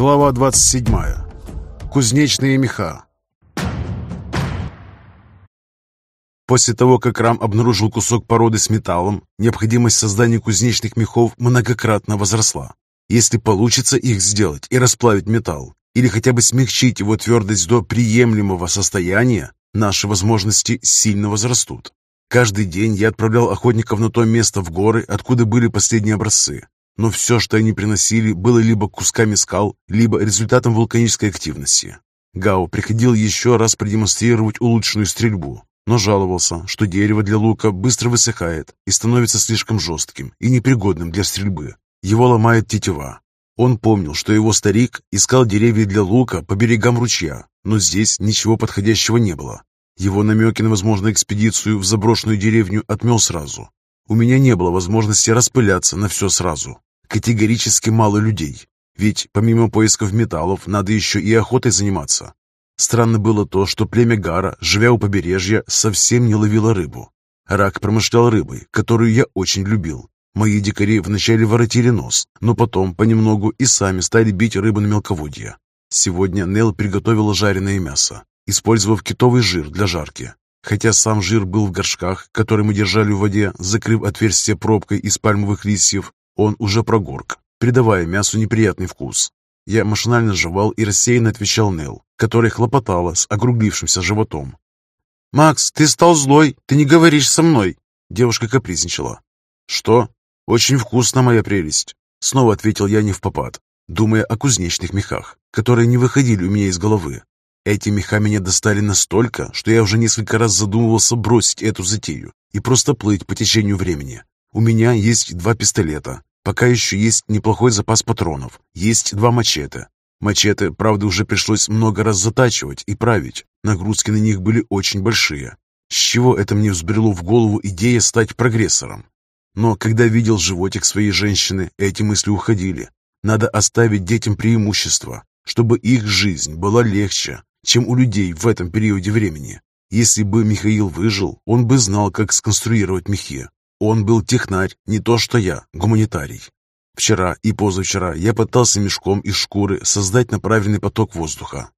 Глава 27. Кузнечные меха. После того, как Рам обнаружил кусок породы с металлом, необходимость создания кузнечных мехов многократно возросла. Если получится их сделать и расплавить металл, или хотя бы смягчить его твердость до приемлемого состояния, наши возможности сильно возрастут. Каждый день я отправлял охотников на то место в горы, откуда были последние образцы. Но все, что они приносили, было либо кусками скал, либо результатом вулканической активности. Гао приходил еще раз продемонстрировать улучшенную стрельбу, но жаловался, что дерево для лука быстро высыхает и становится слишком жестким и непригодным для стрельбы. Его ломает тетива. Он помнил, что его старик искал деревья для лука по берегам ручья, но здесь ничего подходящего не было. Его намеки на возможную экспедицию в заброшенную деревню отмел сразу. У меня не было возможности распыляться на все сразу. Категорически мало людей. Ведь помимо поисков металлов, надо еще и охотой заниматься. Странно было то, что племя Гара, живя у побережья, совсем не ловило рыбу. Рак промышлял рыбой, которую я очень любил. Мои дикари вначале воротили нос, но потом понемногу и сами стали бить рыбу на мелководье. Сегодня Нел приготовила жареное мясо, использовав китовый жир для жарки. Хотя сам жир был в горшках, которые мы держали в воде, закрыв отверстие пробкой из пальмовых листьев, он уже прогорк, придавая мясу неприятный вкус. Я машинально жевал и рассеянно отвечал Нел, которая хлопотала с округлившимся животом. «Макс, ты стал злой, ты не говоришь со мной!» Девушка капризничала. «Что? Очень вкусно, моя прелесть!» Снова ответил я не в попад, думая о кузнечных мехах, которые не выходили у меня из головы. Эти меха меня достали настолько, что я уже несколько раз задумывался бросить эту затею и просто плыть по течению времени. У меня есть два пистолета, Пока еще есть неплохой запас патронов, есть два мачете. Мачете, правда, уже пришлось много раз затачивать и править. Нагрузки на них были очень большие. С чего это мне взбрело в голову идея стать прогрессором? Но когда видел животик своей женщины, эти мысли уходили. Надо оставить детям преимущество, чтобы их жизнь была легче, чем у людей в этом периоде времени. Если бы Михаил выжил, он бы знал, как сконструировать мехи. Он был технарь, не то что я, гуманитарий. Вчера и позавчера я пытался мешком из шкуры создать направленный поток воздуха.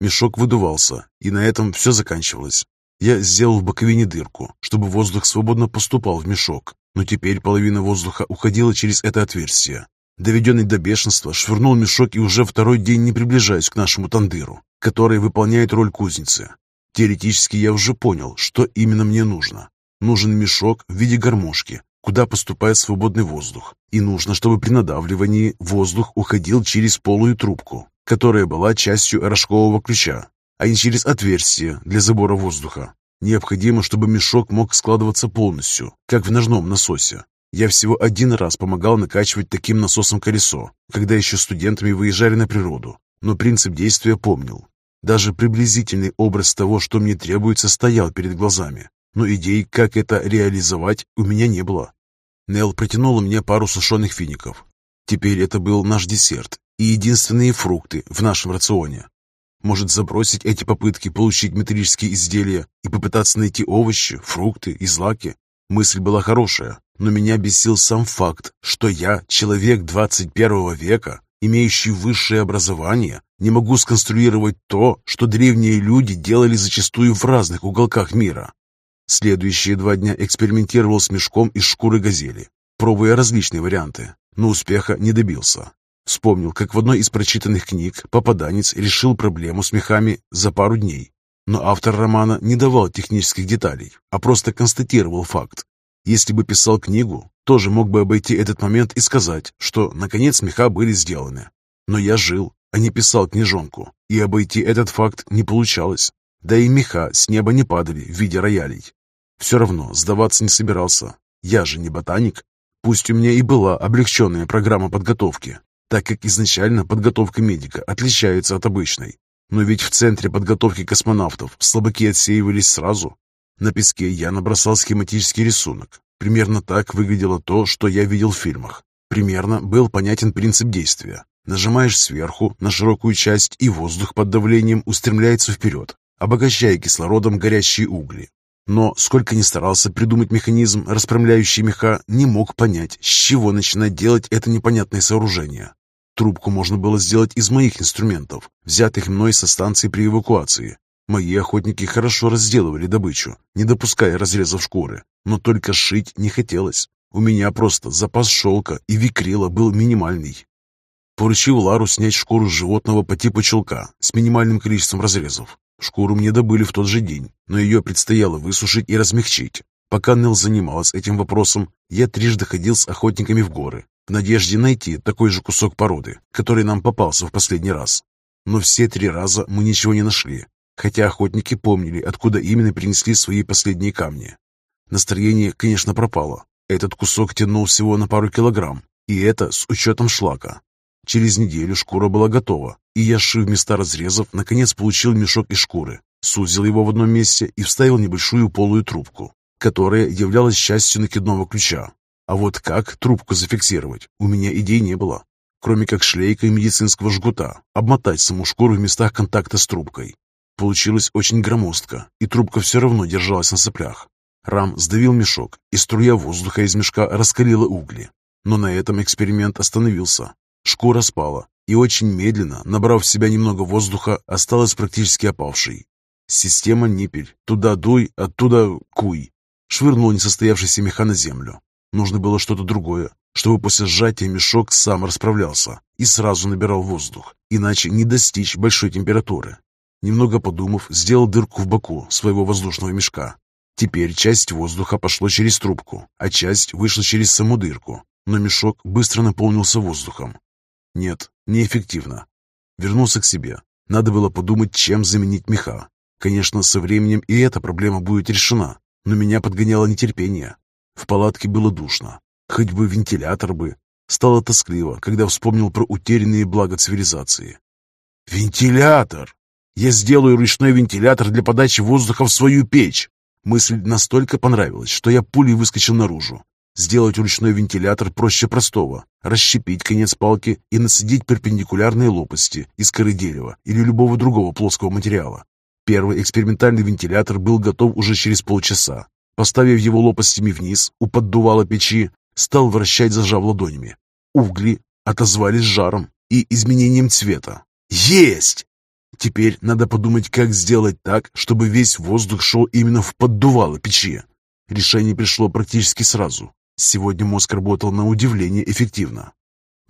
Мешок выдувался, и на этом все заканчивалось. Я сделал в боковине дырку, чтобы воздух свободно поступал в мешок, но теперь половина воздуха уходила через это отверстие. Доведенный до бешенства, швырнул мешок и уже второй день не приближаюсь к нашему тандыру, который выполняет роль кузницы. Теоретически я уже понял, что именно мне нужно. Нужен мешок в виде гармошки, куда поступает свободный воздух. И нужно, чтобы при надавливании воздух уходил через полую трубку, которая была частью рожкового ключа, а не через отверстие для забора воздуха. Необходимо, чтобы мешок мог складываться полностью, как в ножном насосе. Я всего один раз помогал накачивать таким насосом колесо, когда еще студентами выезжали на природу, но принцип действия помнил. Даже приблизительный образ того, что мне требуется, стоял перед глазами но идей, как это реализовать, у меня не было. Нел протянула мне пару сушеных фиников. Теперь это был наш десерт и единственные фрукты в нашем рационе. Может забросить эти попытки получить металлические изделия и попытаться найти овощи, фрукты и злаки? Мысль была хорошая, но меня бесил сам факт, что я, человек 21 века, имеющий высшее образование, не могу сконструировать то, что древние люди делали зачастую в разных уголках мира. Следующие два дня экспериментировал с мешком из шкуры газели, пробуя различные варианты, но успеха не добился. Вспомнил, как в одной из прочитанных книг попаданец решил проблему с мехами за пару дней. Но автор романа не давал технических деталей, а просто констатировал факт. Если бы писал книгу, тоже мог бы обойти этот момент и сказать, что, наконец, меха были сделаны. Но я жил, а не писал книжонку, и обойти этот факт не получалось. Да и меха с неба не падали в виде роялей. Все равно сдаваться не собирался. Я же не ботаник. Пусть у меня и была облегченная программа подготовки, так как изначально подготовка медика отличается от обычной. Но ведь в центре подготовки космонавтов слабаки отсеивались сразу. На песке я набросал схематический рисунок. Примерно так выглядело то, что я видел в фильмах. Примерно был понятен принцип действия. Нажимаешь сверху на широкую часть, и воздух под давлением устремляется вперед, обогащая кислородом горящие угли. Но сколько ни старался придумать механизм, расправляющий меха, не мог понять, с чего начинать делать это непонятное сооружение. Трубку можно было сделать из моих инструментов, взятых мной со станции при эвакуации. Мои охотники хорошо разделывали добычу, не допуская разрезов шкуры, но только шить не хотелось. У меня просто запас шелка и викрила был минимальный. Поручил Лару снять шкуру животного по типу челка с минимальным количеством разрезов. Шкуру мне добыли в тот же день, но ее предстояло высушить и размягчить. Пока Нел занималась этим вопросом, я трижды ходил с охотниками в горы, в надежде найти такой же кусок породы, который нам попался в последний раз. Но все три раза мы ничего не нашли, хотя охотники помнили, откуда именно принесли свои последние камни. Настроение, конечно, пропало. Этот кусок тянул всего на пару килограмм, и это с учетом шлака. Через неделю шкура была готова, и я, шив места разрезов, наконец получил мешок из шкуры, сузил его в одном месте и вставил небольшую полую трубку, которая являлась частью накидного ключа. А вот как трубку зафиксировать, у меня идей не было, кроме как шлейкой медицинского жгута, обмотать саму шкуру в местах контакта с трубкой. Получилось очень громоздко, и трубка все равно держалась на соплях. Рам сдавил мешок, и струя воздуха из мешка раскалила угли. Но на этом эксперимент остановился. Шкура спала, и очень медленно, набрав в себя немного воздуха, осталась практически опавшей. Система ниппель. Туда дуй, оттуда куй. Швырнул несостоявшийся меха на землю. Нужно было что-то другое, чтобы после сжатия мешок сам расправлялся и сразу набирал воздух, иначе не достичь большой температуры. Немного подумав, сделал дырку в боку своего воздушного мешка. Теперь часть воздуха пошла через трубку, а часть вышла через саму дырку, но мешок быстро наполнился воздухом. Нет, неэффективно. Вернулся к себе. Надо было подумать, чем заменить меха. Конечно, со временем и эта проблема будет решена, но меня подгоняло нетерпение. В палатке было душно. Хоть бы вентилятор бы. Стало тоскливо, когда вспомнил про утерянные блага цивилизации. «Вентилятор! Я сделаю ручной вентилятор для подачи воздуха в свою печь!» Мысль настолько понравилась, что я пулей выскочил наружу. Сделать ручной вентилятор проще простого. Расщепить конец палки и насадить перпендикулярные лопасти из коры дерева или любого другого плоского материала. Первый экспериментальный вентилятор был готов уже через полчаса. Поставив его лопастями вниз, у поддувала печи, стал вращать, зажав ладонями. Угли отозвались жаром и изменением цвета. Есть! Теперь надо подумать, как сделать так, чтобы весь воздух шел именно в поддувало печи. Решение пришло практически сразу. Сегодня мозг работал на удивление эффективно.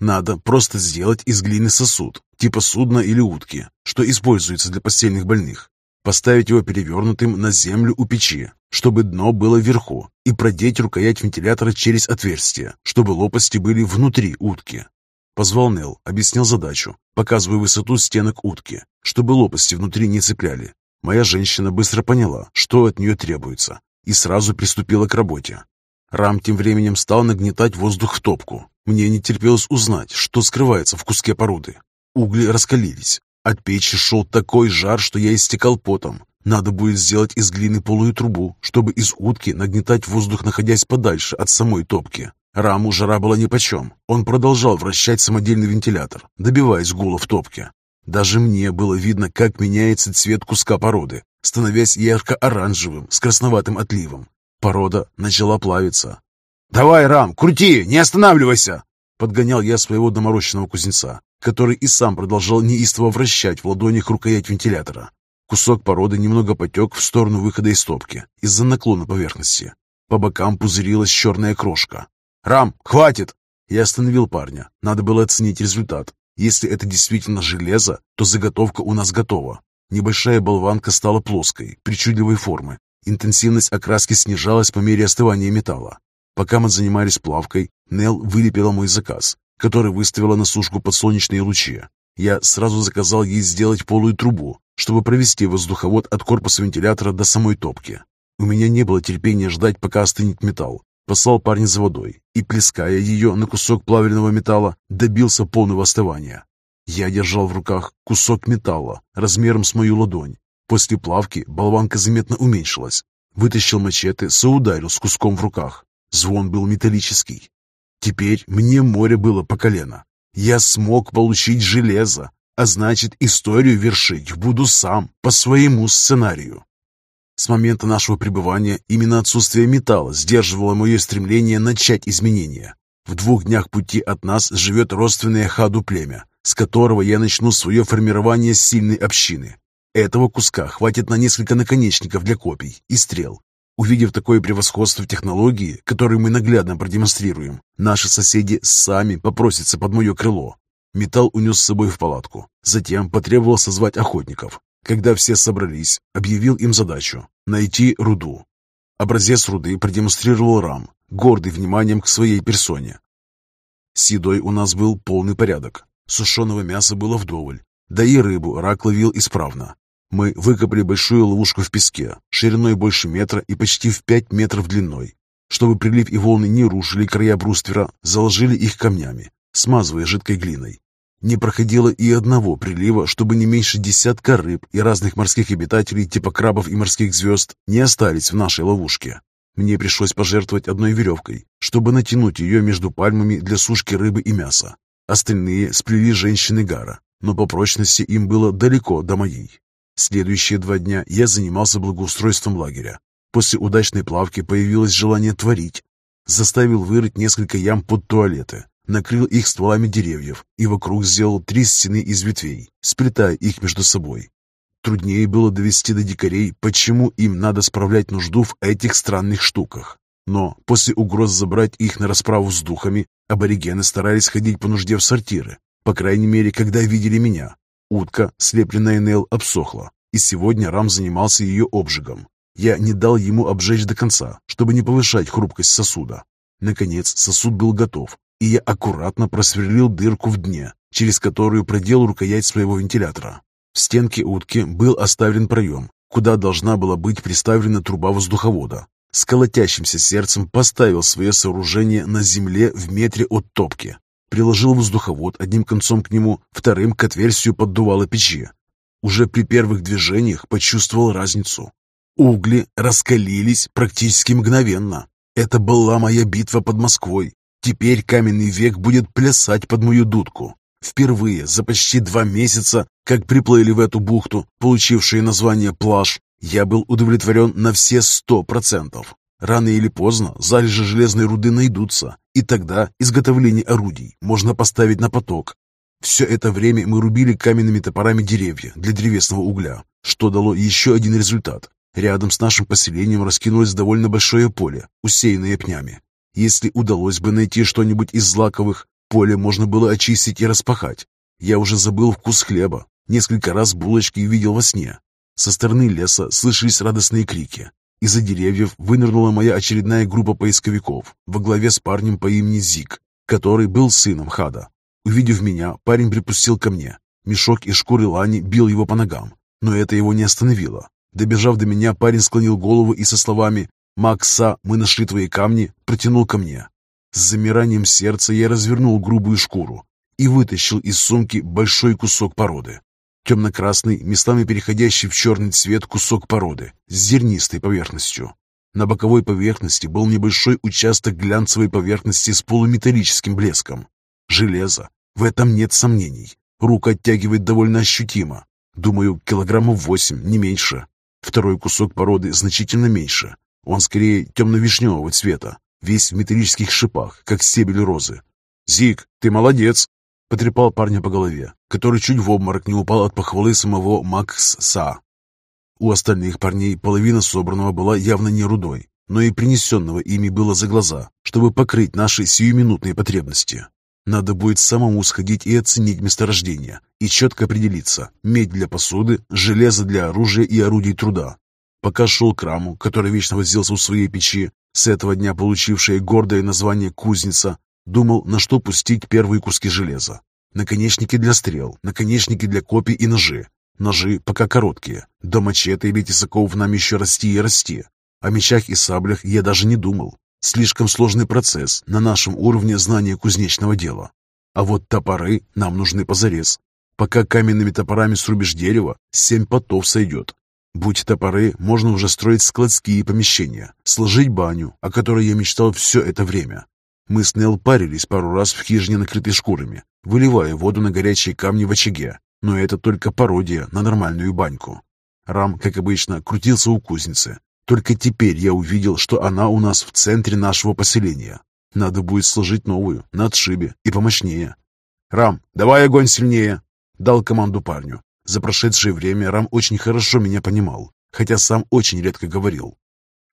Надо просто сделать из глины сосуд, типа судна или утки, что используется для постельных больных. Поставить его перевернутым на землю у печи, чтобы дно было вверху, и продеть рукоять вентилятора через отверстие, чтобы лопасти были внутри утки. Позвал Нел, объяснил задачу, показывая высоту стенок утки, чтобы лопасти внутри не цепляли. Моя женщина быстро поняла, что от нее требуется, и сразу приступила к работе. Рам тем временем стал нагнетать воздух в топку. Мне не терпелось узнать, что скрывается в куске породы. Угли раскалились. От печи шел такой жар, что я истекал потом. Надо будет сделать из глины полую трубу, чтобы из утки нагнетать воздух, находясь подальше от самой топки. Раму жара была нипочем. Он продолжал вращать самодельный вентилятор, добиваясь гула в топке. Даже мне было видно, как меняется цвет куска породы, становясь ярко-оранжевым с красноватым отливом. Порода начала плавиться. «Давай, Рам, крути, не останавливайся!» Подгонял я своего доморощенного кузнеца, который и сам продолжал неистово вращать в ладонях рукоять вентилятора. Кусок породы немного потек в сторону выхода из топки из-за наклона поверхности. По бокам пузырилась черная крошка. «Рам, хватит!» Я остановил парня. Надо было оценить результат. Если это действительно железо, то заготовка у нас готова. Небольшая болванка стала плоской, причудливой формы. Интенсивность окраски снижалась по мере остывания металла. Пока мы занимались плавкой, Нел вылепила мой заказ, который выставила на сушку под солнечные лучи. Я сразу заказал ей сделать полую трубу, чтобы провести воздуховод от корпуса вентилятора до самой топки. У меня не было терпения ждать, пока остынет металл. Послал парня за водой и, плеская ее на кусок плавленного металла, добился полного остывания. Я держал в руках кусок металла размером с мою ладонь. После плавки болванка заметно уменьшилась. Вытащил мачете, соударил с куском в руках. Звон был металлический. Теперь мне море было по колено. Я смог получить железо, а значит, историю вершить буду сам, по своему сценарию. С момента нашего пребывания именно отсутствие металла сдерживало мое стремление начать изменения. В двух днях пути от нас живет родственное Хаду племя, с которого я начну свое формирование сильной общины. Этого куска хватит на несколько наконечников для копий и стрел. Увидев такое превосходство в технологии, которую мы наглядно продемонстрируем, наши соседи сами попросятся под мое крыло. Металл унес с собой в палатку. Затем потребовал созвать охотников. Когда все собрались, объявил им задачу – найти руду. Образец руды продемонстрировал Рам, гордый вниманием к своей персоне. С едой у нас был полный порядок. Сушеного мяса было вдоволь, да и рыбу рак ловил исправно. Мы выкопали большую ловушку в песке, шириной больше метра и почти в пять метров длиной. Чтобы прилив и волны не рушили края бруствера, заложили их камнями, смазывая жидкой глиной. Не проходило и одного прилива, чтобы не меньше десятка рыб и разных морских обитателей типа крабов и морских звезд не остались в нашей ловушке. Мне пришлось пожертвовать одной веревкой, чтобы натянуть ее между пальмами для сушки рыбы и мяса. Остальные сплели женщины Гара, но по прочности им было далеко до моей. Следующие два дня я занимался благоустройством лагеря. После удачной плавки появилось желание творить. Заставил вырыть несколько ям под туалеты, накрыл их стволами деревьев и вокруг сделал три стены из ветвей, сплетая их между собой. Труднее было довести до дикарей, почему им надо справлять нужду в этих странных штуках. Но после угроз забрать их на расправу с духами, аборигены старались ходить по нужде в сортиры, по крайней мере, когда видели меня. Утка, слепленная Нел, обсохла, и сегодня Рам занимался ее обжигом. Я не дал ему обжечь до конца, чтобы не повышать хрупкость сосуда. Наконец сосуд был готов, и я аккуратно просверлил дырку в дне, через которую проделал рукоять своего вентилятора. В стенке утки был оставлен проем, куда должна была быть приставлена труба воздуховода. С колотящимся сердцем поставил свое сооружение на земле в метре от топки. Приложил воздуховод одним концом к нему, вторым к отверстию поддувала печи. Уже при первых движениях почувствовал разницу. Угли раскалились практически мгновенно. Это была моя битва под Москвой. Теперь каменный век будет плясать под мою дудку. Впервые за почти два месяца, как приплыли в эту бухту, получившие название «Плаж», я был удовлетворен на все сто процентов. Рано или поздно залежи железной руды найдутся, и тогда изготовление орудий можно поставить на поток. Все это время мы рубили каменными топорами деревья для древесного угля, что дало еще один результат. Рядом с нашим поселением раскинулось довольно большое поле, усеянное пнями. Если удалось бы найти что-нибудь из злаковых, Поле можно было очистить и распахать. Я уже забыл вкус хлеба. Несколько раз булочки видел во сне. Со стороны леса слышались радостные крики. Из-за деревьев вынырнула моя очередная группа поисковиков во главе с парнем по имени Зик, который был сыном Хада. Увидев меня, парень припустил ко мне. Мешок из шкуры лани бил его по ногам, но это его не остановило. Добежав до меня, парень склонил голову и со словами «Макса, мы нашли твои камни», протянул ко мне. С замиранием сердца я развернул грубую шкуру и вытащил из сумки большой кусок породы. Темно-красный, местами переходящий в черный цвет кусок породы с зернистой поверхностью. На боковой поверхности был небольшой участок глянцевой поверхности с полуметаллическим блеском. Железо. В этом нет сомнений. Рука оттягивает довольно ощутимо. Думаю, килограммов восемь, не меньше. Второй кусок породы значительно меньше. Он скорее темно-вишневого цвета, весь в металлических шипах, как стебель розы. «Зик, ты молодец!» — потрепал парня по голове, который чуть в обморок не упал от похвалы самого Макса. У остальных парней половина собранного была явно не рудой, но и принесенного ими было за глаза, чтобы покрыть наши сиюминутные потребности. Надо будет самому сходить и оценить месторождение, и четко определиться, медь для посуды, железо для оружия и орудий труда. Пока шел к раму, который вечно возился у своей печи, с этого дня получившая гордое название «кузница», думал, на что пустить первые куски железа. Наконечники для стрел, наконечники для копий и ножи. Ножи пока короткие, до мачете или тесаков нам еще расти и расти. О мечах и саблях я даже не думал. Слишком сложный процесс на нашем уровне знания кузнечного дела. А вот топоры нам нужны позарез. Пока каменными топорами срубишь дерево, семь потов сойдет. Будь топоры, можно уже строить складские помещения, сложить баню, о которой я мечтал все это время. Мы с Нел парились пару раз в хижине, накрытой шкурами, выливая воду на горячие камни в очаге, но это только пародия на нормальную баньку. Рам, как обычно, крутился у кузницы. Только теперь я увидел, что она у нас в центре нашего поселения. Надо будет сложить новую, на отшибе и помощнее. «Рам, давай огонь сильнее!» Дал команду парню. За прошедшее время Рам очень хорошо меня понимал, хотя сам очень редко говорил.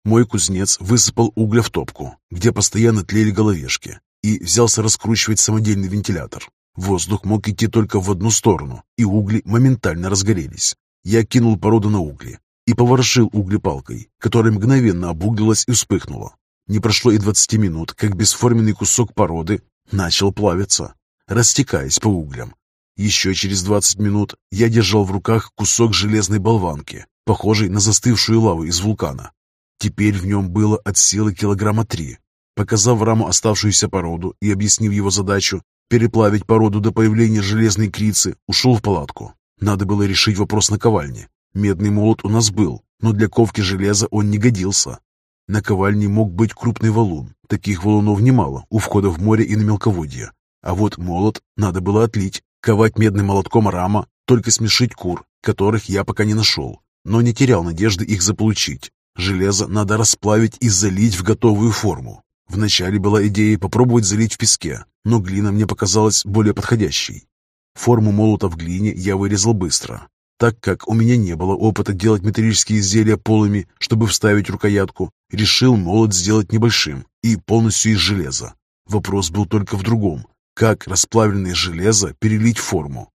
Мой кузнец высыпал угля в топку, где постоянно тлели головешки, и взялся раскручивать самодельный вентилятор. Воздух мог идти только в одну сторону, и угли моментально разгорелись. Я кинул породу на угли и поворошил угли палкой, которая мгновенно обуглилась и вспыхнула. Не прошло и двадцати минут, как бесформенный кусок породы начал плавиться, растекаясь по углям. Еще через двадцать минут я держал в руках кусок железной болванки, похожий на застывшую лаву из вулкана. Теперь в нем было от силы килограмма три. Показав раму оставшуюся породу и объяснив его задачу переплавить породу до появления железной крицы, ушел в палатку. Надо было решить вопрос на ковальне. Медный молот у нас был, но для ковки железа он не годился. На ковальне мог быть крупный валун. Таких валунов немало у входа в море и на мелководье. А вот молот надо было отлить. Ковать медным молотком рама, только смешить кур, которых я пока не нашел, но не терял надежды их заполучить. Железо надо расплавить и залить в готовую форму. Вначале была идея попробовать залить в песке, но глина мне показалась более подходящей. Форму молота в глине я вырезал быстро, так как у меня не было опыта делать металлические изделия полыми, чтобы вставить рукоятку, решил молот сделать небольшим и полностью из железа. Вопрос был только в другом. Как расплавленное железо перелить в форму?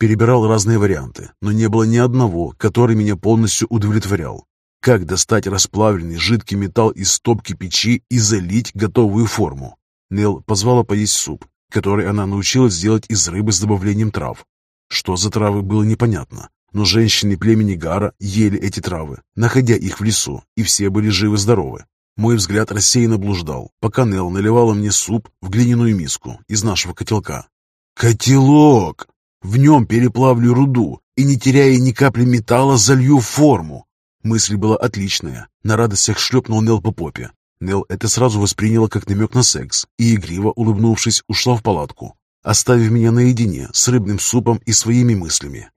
Перебирал разные варианты, но не было ни одного, который меня полностью удовлетворял. Как достать расплавленный жидкий металл из стопки печи и залить готовую форму? Нел позвала поесть суп, который она научилась делать из рыбы с добавлением трав. Что за травы, было непонятно, но женщины племени Гара ели эти травы, находя их в лесу, и все были живы-здоровы. Мой взгляд рассеянно блуждал, пока Нел наливала мне суп в глиняную миску из нашего котелка. «Котелок! В нем переплавлю руду и, не теряя ни капли металла, залью форму!» Мысль была отличная. На радостях шлепнул Нел по попе. Нел это сразу восприняла как намек на секс и, игриво улыбнувшись, ушла в палатку, оставив меня наедине с рыбным супом и своими мыслями.